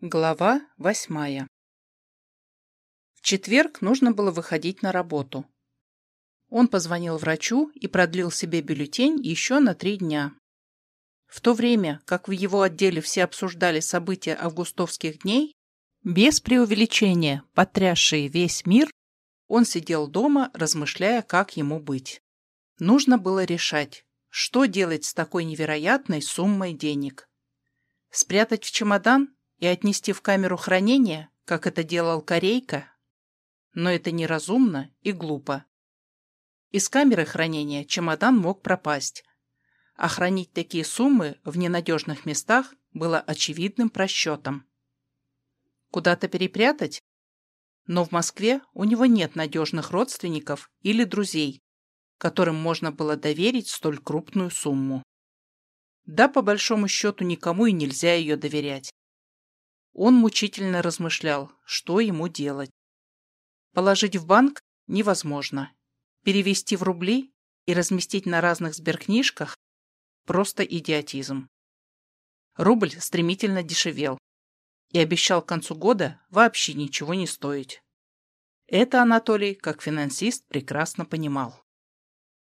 Глава восьмая В четверг нужно было выходить на работу. Он позвонил врачу и продлил себе бюллетень еще на три дня. В то время, как в его отделе все обсуждали события августовских дней, без преувеличения, потрясшие весь мир, он сидел дома, размышляя, как ему быть. Нужно было решать, что делать с такой невероятной суммой денег. Спрятать в чемодан и отнести в камеру хранения, как это делал Корейка? Но это неразумно и глупо. Из камеры хранения чемодан мог пропасть, а хранить такие суммы в ненадежных местах было очевидным просчетом. Куда-то перепрятать? Но в Москве у него нет надежных родственников или друзей, которым можно было доверить столь крупную сумму. Да, по большому счету, никому и нельзя ее доверять. Он мучительно размышлял, что ему делать. Положить в банк невозможно. Перевести в рубли и разместить на разных сберкнижках – просто идиотизм. Рубль стремительно дешевел и обещал к концу года вообще ничего не стоить. Это Анатолий, как финансист, прекрасно понимал.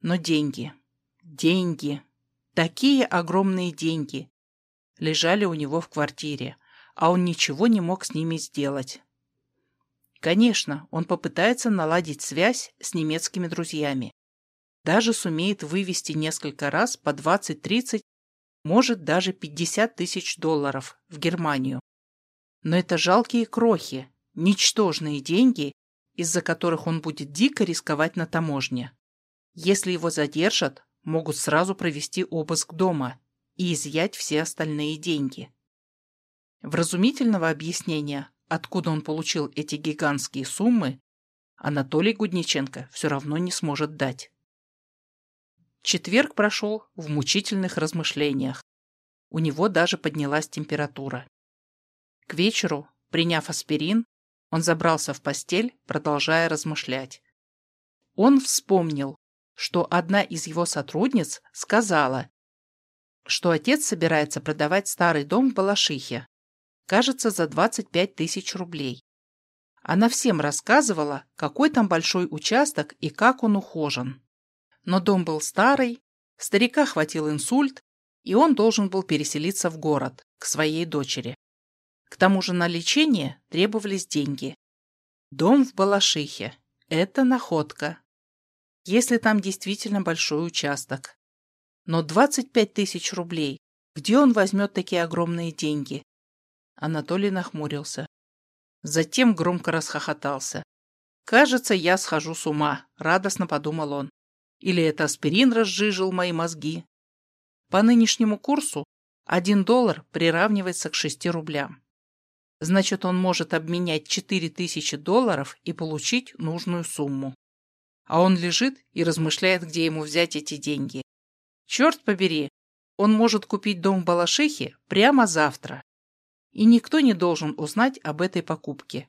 Но деньги, деньги, такие огромные деньги лежали у него в квартире – а он ничего не мог с ними сделать. Конечно, он попытается наладить связь с немецкими друзьями. Даже сумеет вывести несколько раз по 20-30, может даже 50 тысяч долларов в Германию. Но это жалкие крохи, ничтожные деньги, из-за которых он будет дико рисковать на таможне. Если его задержат, могут сразу провести обыск дома и изъять все остальные деньги. Вразумительного объяснения, откуда он получил эти гигантские суммы, Анатолий Гудниченко все равно не сможет дать. Четверг прошел в мучительных размышлениях. У него даже поднялась температура. К вечеру, приняв аспирин, он забрался в постель, продолжая размышлять. Он вспомнил, что одна из его сотрудниц сказала, что отец собирается продавать старый дом в Балашихе, кажется, за 25 тысяч рублей. Она всем рассказывала, какой там большой участок и как он ухожен. Но дом был старый, старика хватил инсульт, и он должен был переселиться в город, к своей дочери. К тому же на лечение требовались деньги. Дом в Балашихе – это находка. Если там действительно большой участок. Но 25 тысяч рублей, где он возьмет такие огромные деньги? Анатолий нахмурился. Затем громко расхохотался. «Кажется, я схожу с ума», — радостно подумал он. «Или это аспирин разжижил мои мозги?» По нынешнему курсу один доллар приравнивается к шести рублям. Значит, он может обменять четыре тысячи долларов и получить нужную сумму. А он лежит и размышляет, где ему взять эти деньги. Черт побери, он может купить дом в Балашихе прямо завтра и никто не должен узнать об этой покупке.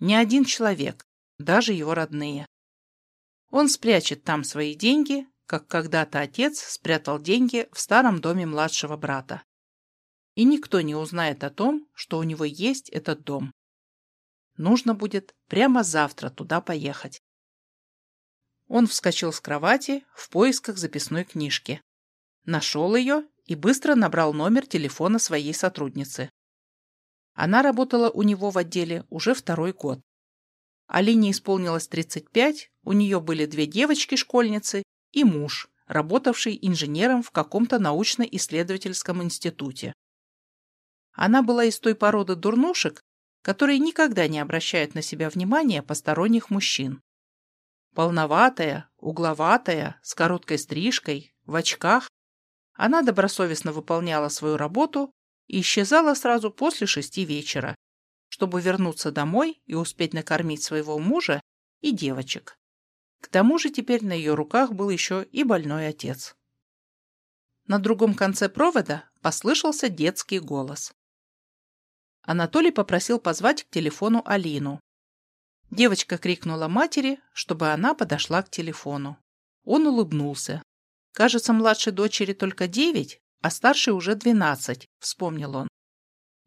Ни один человек, даже его родные. Он спрячет там свои деньги, как когда-то отец спрятал деньги в старом доме младшего брата. И никто не узнает о том, что у него есть этот дом. Нужно будет прямо завтра туда поехать. Он вскочил с кровати в поисках записной книжки. Нашел ее и быстро набрал номер телефона своей сотрудницы. Она работала у него в отделе уже второй год. Алине исполнилось 35, у нее были две девочки-школьницы и муж, работавший инженером в каком-то научно-исследовательском институте. Она была из той породы дурнушек, которые никогда не обращают на себя внимания посторонних мужчин. Полноватая, угловатая, с короткой стрижкой, в очках, она добросовестно выполняла свою работу и исчезала сразу после шести вечера, чтобы вернуться домой и успеть накормить своего мужа и девочек. К тому же теперь на ее руках был еще и больной отец. На другом конце провода послышался детский голос. Анатолий попросил позвать к телефону Алину. Девочка крикнула матери, чтобы она подошла к телефону. Он улыбнулся. Кажется, младшей дочери только девять, а старший уже двенадцать, вспомнил он.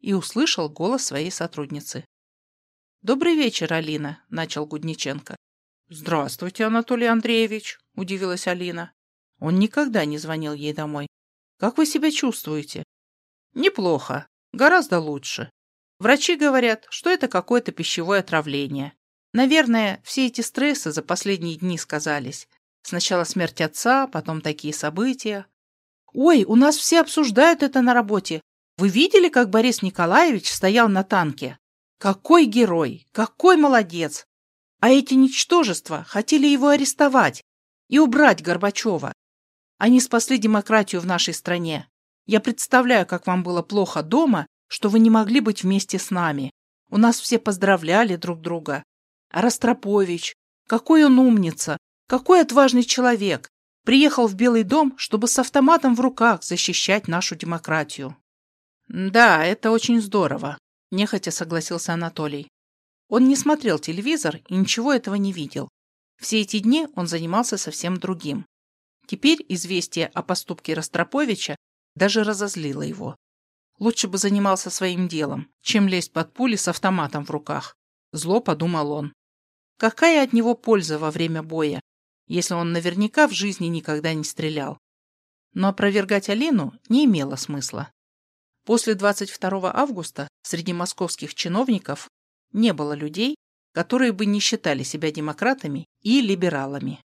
и услышал голос своей сотрудницы. «Добрый вечер, Алина», — начал Гудниченко. «Здравствуйте, Анатолий Андреевич», — удивилась Алина. Он никогда не звонил ей домой. «Как вы себя чувствуете?» «Неплохо. Гораздо лучше. Врачи говорят, что это какое-то пищевое отравление. Наверное, все эти стрессы за последние дни сказались. Сначала смерть отца, потом такие события. Ой, у нас все обсуждают это на работе. Вы видели, как Борис Николаевич стоял на танке? Какой герой! Какой молодец! А эти ничтожества хотели его арестовать и убрать Горбачева. Они спасли демократию в нашей стране. Я представляю, как вам было плохо дома, что вы не могли быть вместе с нами. У нас все поздравляли друг друга. А Ростропович, какой он умница, какой отважный человек. Приехал в Белый дом, чтобы с автоматом в руках защищать нашу демократию. Да, это очень здорово, нехотя согласился Анатолий. Он не смотрел телевизор и ничего этого не видел. Все эти дни он занимался совсем другим. Теперь известие о поступке Ростроповича даже разозлило его. Лучше бы занимался своим делом, чем лезть под пули с автоматом в руках. Зло подумал он. Какая от него польза во время боя, если он наверняка в жизни никогда не стрелял? Но опровергать Алину не имело смысла. После 22 августа среди московских чиновников не было людей, которые бы не считали себя демократами и либералами.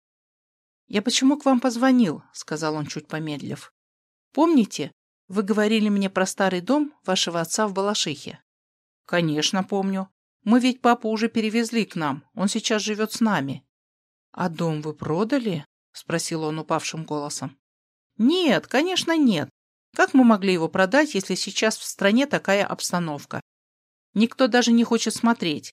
«Я почему к вам позвонил?» — сказал он, чуть помедлив. «Помните, вы говорили мне про старый дом вашего отца в Балашихе?» «Конечно, помню. Мы ведь папу уже перевезли к нам. Он сейчас живет с нами». «А дом вы продали?» — спросил он упавшим голосом. «Нет, конечно, нет. Как мы могли его продать, если сейчас в стране такая обстановка? Никто даже не хочет смотреть.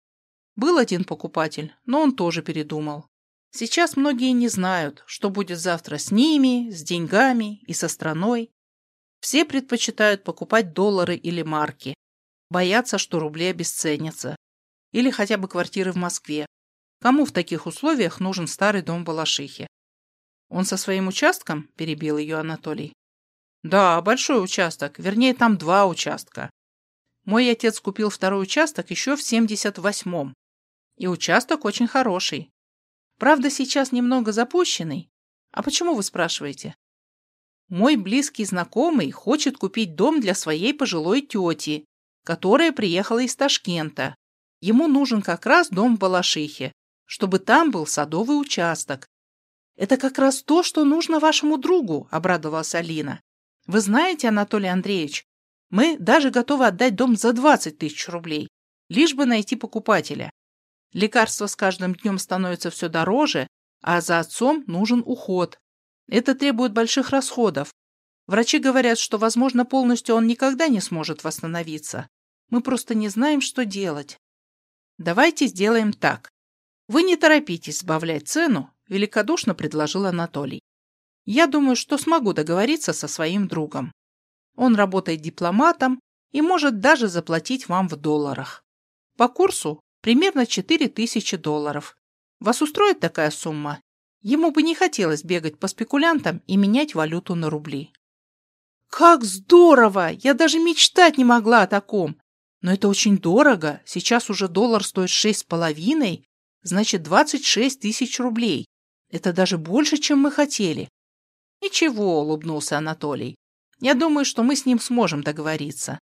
Был один покупатель, но он тоже передумал. Сейчас многие не знают, что будет завтра с ними, с деньгами и со страной. Все предпочитают покупать доллары или марки. Боятся, что рубли обесценятся. Или хотя бы квартиры в Москве. Кому в таких условиях нужен старый дом в Балашихе? Он со своим участком? Перебил ее Анатолий. Да, большой участок. Вернее, там два участка. Мой отец купил второй участок еще в 78-м. И участок очень хороший. Правда, сейчас немного запущенный. А почему вы спрашиваете? Мой близкий знакомый хочет купить дом для своей пожилой тети, которая приехала из Ташкента. Ему нужен как раз дом в Балашихе, чтобы там был садовый участок. «Это как раз то, что нужно вашему другу», — обрадовалась Алина. «Вы знаете, Анатолий Андреевич, мы даже готовы отдать дом за 20 тысяч рублей, лишь бы найти покупателя. Лекарства с каждым днем становятся все дороже, а за отцом нужен уход. Это требует больших расходов. Врачи говорят, что, возможно, полностью он никогда не сможет восстановиться. Мы просто не знаем, что делать. Давайте сделаем так. Вы не торопитесь сбавлять цену, великодушно предложил Анатолий. Я думаю, что смогу договориться со своим другом. Он работает дипломатом и может даже заплатить вам в долларах. По курсу примерно 4000 долларов. Вас устроит такая сумма? Ему бы не хотелось бегать по спекулянтам и менять валюту на рубли. Как здорово! Я даже мечтать не могла о таком. Но это очень дорого. Сейчас уже доллар стоит шесть с половиной, значит 26 тысяч рублей. Это даже больше, чем мы хотели. Ничего, улыбнулся Анатолий. Я думаю, что мы с ним сможем договориться.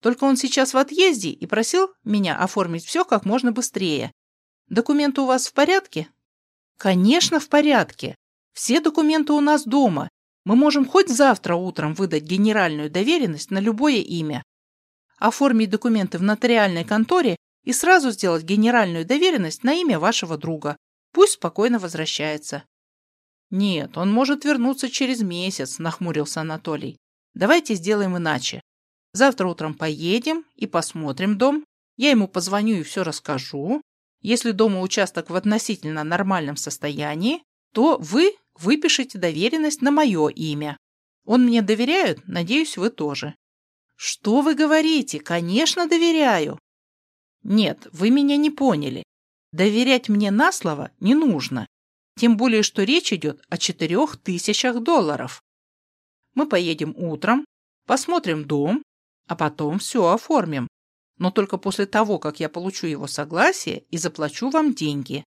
Только он сейчас в отъезде и просил меня оформить все как можно быстрее. Документы у вас в порядке? Конечно, в порядке. Все документы у нас дома. Мы можем хоть завтра утром выдать генеральную доверенность на любое имя. Оформить документы в нотариальной конторе и сразу сделать генеральную доверенность на имя вашего друга. Пусть спокойно возвращается. Нет, он может вернуться через месяц, нахмурился Анатолий. Давайте сделаем иначе. Завтра утром поедем и посмотрим дом. Я ему позвоню и все расскажу. Если дома участок в относительно нормальном состоянии, то вы выпишите доверенность на мое имя. Он мне доверяет, надеюсь, вы тоже. Что вы говорите? Конечно, доверяю. Нет, вы меня не поняли. Доверять мне на слово не нужно. Тем более, что речь идет о четырех тысячах долларов. Мы поедем утром, посмотрим дом, а потом все оформим. Но только после того, как я получу его согласие и заплачу вам деньги.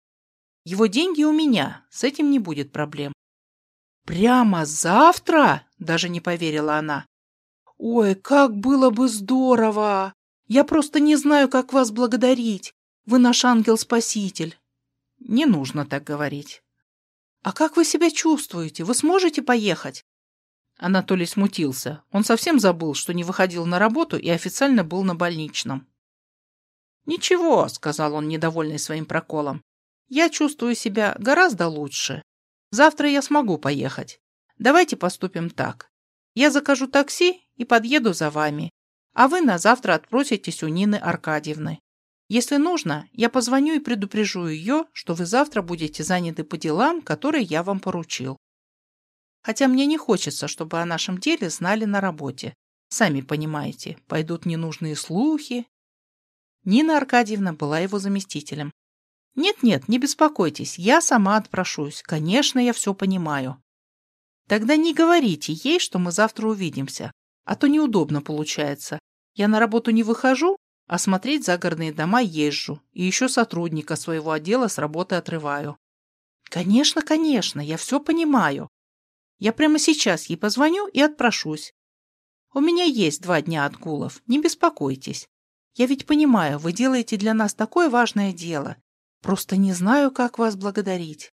Его деньги у меня, с этим не будет проблем. «Прямо завтра?» – даже не поверила она. «Ой, как было бы здорово! Я просто не знаю, как вас благодарить. Вы наш ангел-спаситель». «Не нужно так говорить». «А как вы себя чувствуете? Вы сможете поехать?» Анатолий смутился. Он совсем забыл, что не выходил на работу и официально был на больничном. «Ничего», — сказал он, недовольный своим проколом. «Я чувствую себя гораздо лучше. Завтра я смогу поехать. Давайте поступим так. Я закажу такси и подъеду за вами, а вы на завтра отпроситесь у Нины Аркадьевны. Если нужно, я позвоню и предупрежу ее, что вы завтра будете заняты по делам, которые я вам поручил. Хотя мне не хочется, чтобы о нашем деле знали на работе. Сами понимаете, пойдут ненужные слухи. Нина Аркадьевна была его заместителем. «Нет-нет, не беспокойтесь, я сама отпрошусь. Конечно, я все понимаю». «Тогда не говорите ей, что мы завтра увидимся, а то неудобно получается. Я на работу не выхожу, а смотреть загородные дома езжу, и еще сотрудника своего отдела с работы отрываю». «Конечно, конечно, я все понимаю. Я прямо сейчас ей позвоню и отпрошусь. У меня есть два дня отгулов, не беспокойтесь. Я ведь понимаю, вы делаете для нас такое важное дело, Просто не знаю, как вас благодарить.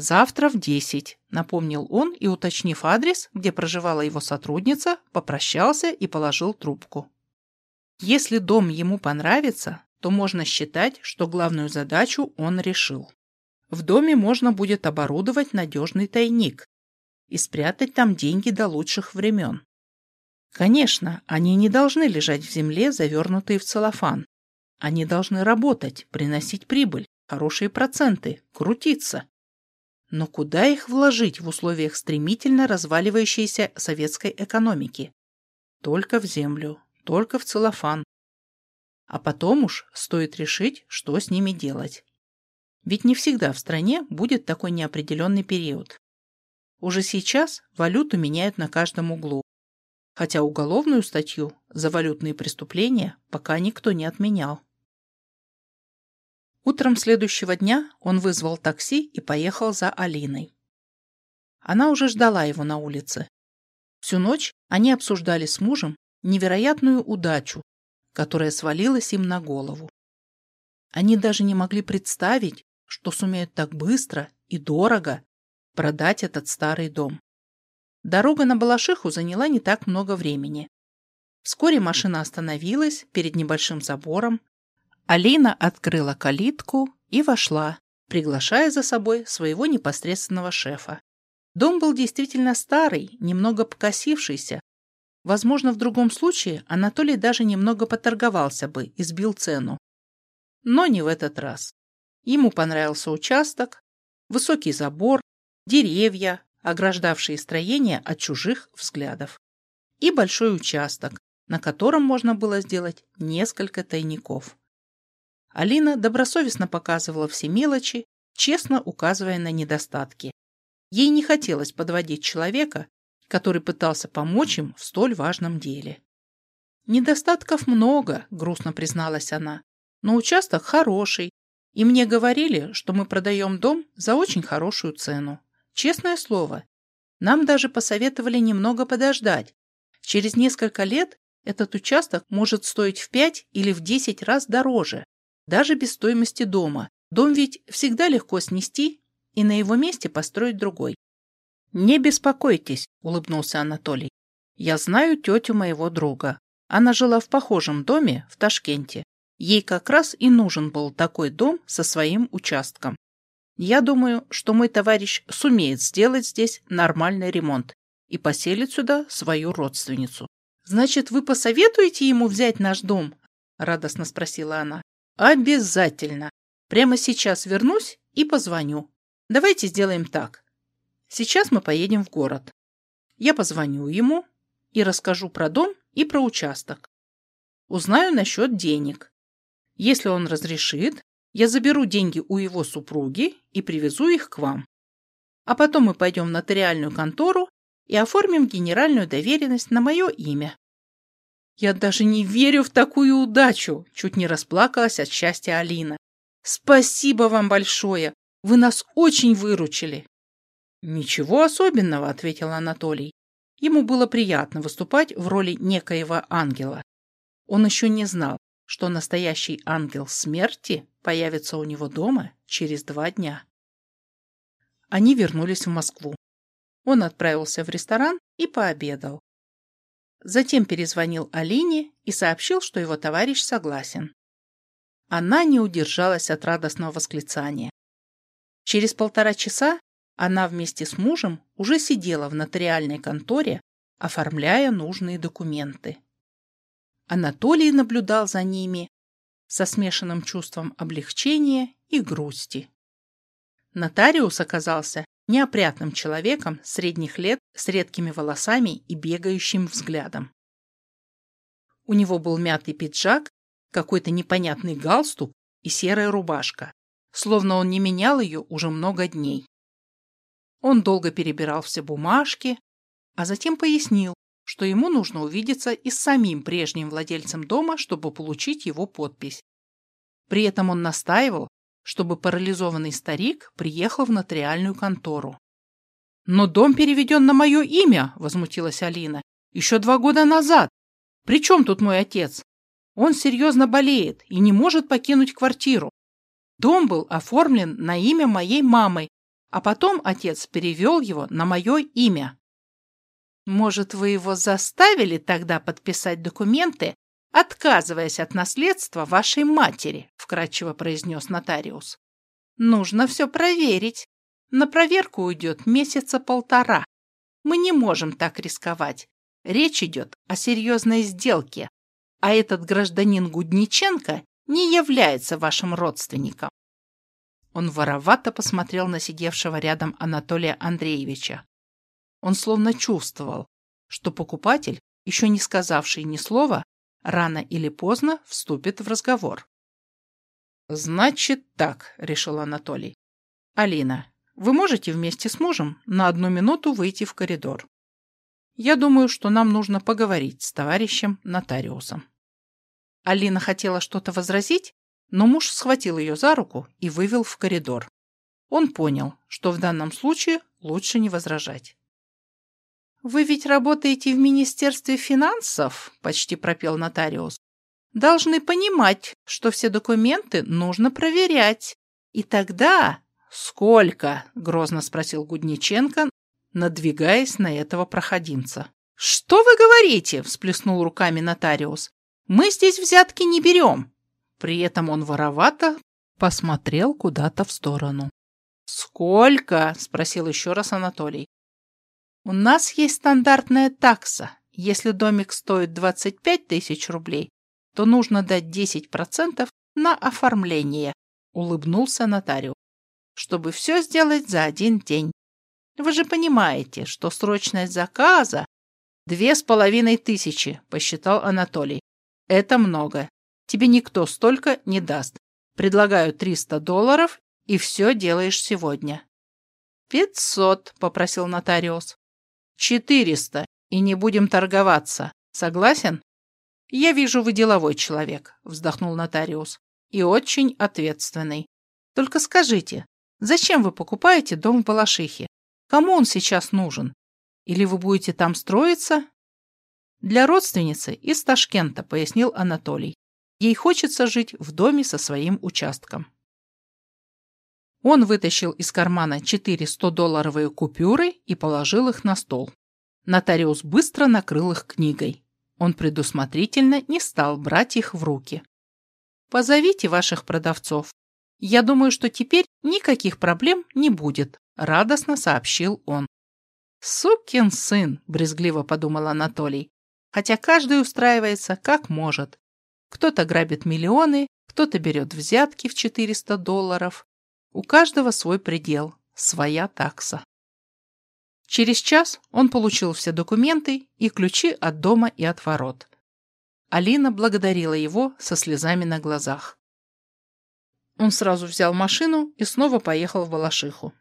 Завтра в десять, напомнил он и, уточнив адрес, где проживала его сотрудница, попрощался и положил трубку. Если дом ему понравится, то можно считать, что главную задачу он решил. В доме можно будет оборудовать надежный тайник и спрятать там деньги до лучших времен. Конечно, они не должны лежать в земле, завернутые в целлофан. Они должны работать, приносить прибыль хорошие проценты, крутиться. Но куда их вложить в условиях стремительно разваливающейся советской экономики? Только в землю, только в целлофан. А потом уж стоит решить, что с ними делать. Ведь не всегда в стране будет такой неопределенный период. Уже сейчас валюту меняют на каждом углу, хотя уголовную статью за валютные преступления пока никто не отменял. Утром следующего дня он вызвал такси и поехал за Алиной. Она уже ждала его на улице. Всю ночь они обсуждали с мужем невероятную удачу, которая свалилась им на голову. Они даже не могли представить, что сумеют так быстро и дорого продать этот старый дом. Дорога на Балашиху заняла не так много времени. Вскоре машина остановилась перед небольшим забором, Алина открыла калитку и вошла, приглашая за собой своего непосредственного шефа. Дом был действительно старый, немного покосившийся. Возможно, в другом случае Анатолий даже немного поторговался бы и сбил цену. Но не в этот раз. Ему понравился участок, высокий забор, деревья, ограждавшие строение от чужих взглядов, и большой участок, на котором можно было сделать несколько тайников. Алина добросовестно показывала все мелочи, честно указывая на недостатки. Ей не хотелось подводить человека, который пытался помочь им в столь важном деле. «Недостатков много», — грустно призналась она, — «но участок хороший, и мне говорили, что мы продаем дом за очень хорошую цену. Честное слово, нам даже посоветовали немного подождать. Через несколько лет этот участок может стоить в пять или в десять раз дороже даже без стоимости дома. Дом ведь всегда легко снести и на его месте построить другой. «Не беспокойтесь», — улыбнулся Анатолий. «Я знаю тетю моего друга. Она жила в похожем доме в Ташкенте. Ей как раз и нужен был такой дом со своим участком. Я думаю, что мой товарищ сумеет сделать здесь нормальный ремонт и поселит сюда свою родственницу. «Значит, вы посоветуете ему взять наш дом?» – радостно спросила она. Обязательно. Прямо сейчас вернусь и позвоню. Давайте сделаем так. Сейчас мы поедем в город. Я позвоню ему и расскажу про дом и про участок. Узнаю насчет денег. Если он разрешит, я заберу деньги у его супруги и привезу их к вам. А потом мы пойдем в нотариальную контору и оформим генеральную доверенность на мое имя. Я даже не верю в такую удачу, чуть не расплакалась от счастья Алина. Спасибо вам большое. Вы нас очень выручили. Ничего особенного, ответил Анатолий. Ему было приятно выступать в роли некоего ангела. Он еще не знал, что настоящий ангел смерти появится у него дома через два дня. Они вернулись в Москву. Он отправился в ресторан и пообедал. Затем перезвонил Алине и сообщил, что его товарищ согласен. Она не удержалась от радостного восклицания. Через полтора часа она вместе с мужем уже сидела в нотариальной конторе, оформляя нужные документы. Анатолий наблюдал за ними со смешанным чувством облегчения и грусти. Нотариус оказался неопрятным человеком средних лет с редкими волосами и бегающим взглядом. У него был мятый пиджак, какой-то непонятный галстук и серая рубашка, словно он не менял ее уже много дней. Он долго перебирал все бумажки, а затем пояснил, что ему нужно увидеться и с самим прежним владельцем дома, чтобы получить его подпись. При этом он настаивал, чтобы парализованный старик приехал в нотариальную контору. «Но дом переведен на мое имя», — возмутилась Алина. «Еще два года назад. При чем тут мой отец? Он серьезно болеет и не может покинуть квартиру. Дом был оформлен на имя моей мамы, а потом отец перевел его на мое имя. Может, вы его заставили тогда подписать документы, отказываясь от наследства вашей матери, вкратчиво произнес нотариус. Нужно все проверить. На проверку уйдет месяца полтора. Мы не можем так рисковать. Речь идет о серьезной сделке, а этот гражданин Гудниченко не является вашим родственником. Он воровато посмотрел на сидевшего рядом Анатолия Андреевича. Он словно чувствовал, что покупатель, еще не сказавший ни слова, рано или поздно вступит в разговор. «Значит так», — решил Анатолий. «Алина, вы можете вместе с мужем на одну минуту выйти в коридор? Я думаю, что нам нужно поговорить с товарищем нотариусом». Алина хотела что-то возразить, но муж схватил ее за руку и вывел в коридор. Он понял, что в данном случае лучше не возражать. «Вы ведь работаете в Министерстве финансов?» – почти пропел нотариус. «Должны понимать, что все документы нужно проверять. И тогда...» «Сколько?» – грозно спросил Гудниченко, надвигаясь на этого проходимца. «Что вы говорите?» – всплеснул руками нотариус. «Мы здесь взятки не берем. При этом он воровато посмотрел куда-то в сторону. «Сколько?» – спросил еще раз Анатолий. «У нас есть стандартная такса. Если домик стоит 25 тысяч рублей, то нужно дать 10% на оформление», – улыбнулся нотариус, «чтобы все сделать за один день. Вы же понимаете, что срочность заказа – две с половиной тысячи», – посчитал Анатолий. «Это много. Тебе никто столько не даст. Предлагаю 300 долларов, и все делаешь сегодня. «Пятьсот», — попросил нотариус. «Четыреста, и не будем торговаться. Согласен?» «Я вижу, вы деловой человек», — вздохнул нотариус. «И очень ответственный. Только скажите, зачем вы покупаете дом в Балашихе? Кому он сейчас нужен? Или вы будете там строиться?» «Для родственницы из Ташкента», — пояснил Анатолий. Ей хочется жить в доме со своим участком. Он вытащил из кармана четыре 100-долларовые купюры и положил их на стол. Нотариус быстро накрыл их книгой. Он предусмотрительно не стал брать их в руки. «Позовите ваших продавцов. Я думаю, что теперь никаких проблем не будет», — радостно сообщил он. «Сукин сын», — брезгливо подумал Анатолий, хотя каждый устраивается как может. Кто-то грабит миллионы, кто-то берет взятки в 400 долларов. У каждого свой предел, своя такса. Через час он получил все документы и ключи от дома и от ворот. Алина благодарила его со слезами на глазах. Он сразу взял машину и снова поехал в Балашиху.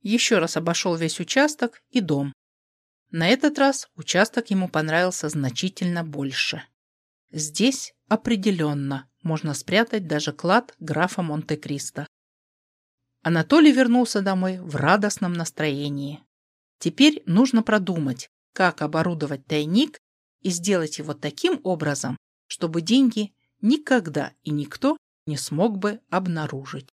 Еще раз обошел весь участок и дом. На этот раз участок ему понравился значительно больше. Здесь определенно можно спрятать даже клад графа Монте-Кристо. Анатолий вернулся домой в радостном настроении. Теперь нужно продумать, как оборудовать тайник и сделать его таким образом, чтобы деньги никогда и никто не смог бы обнаружить.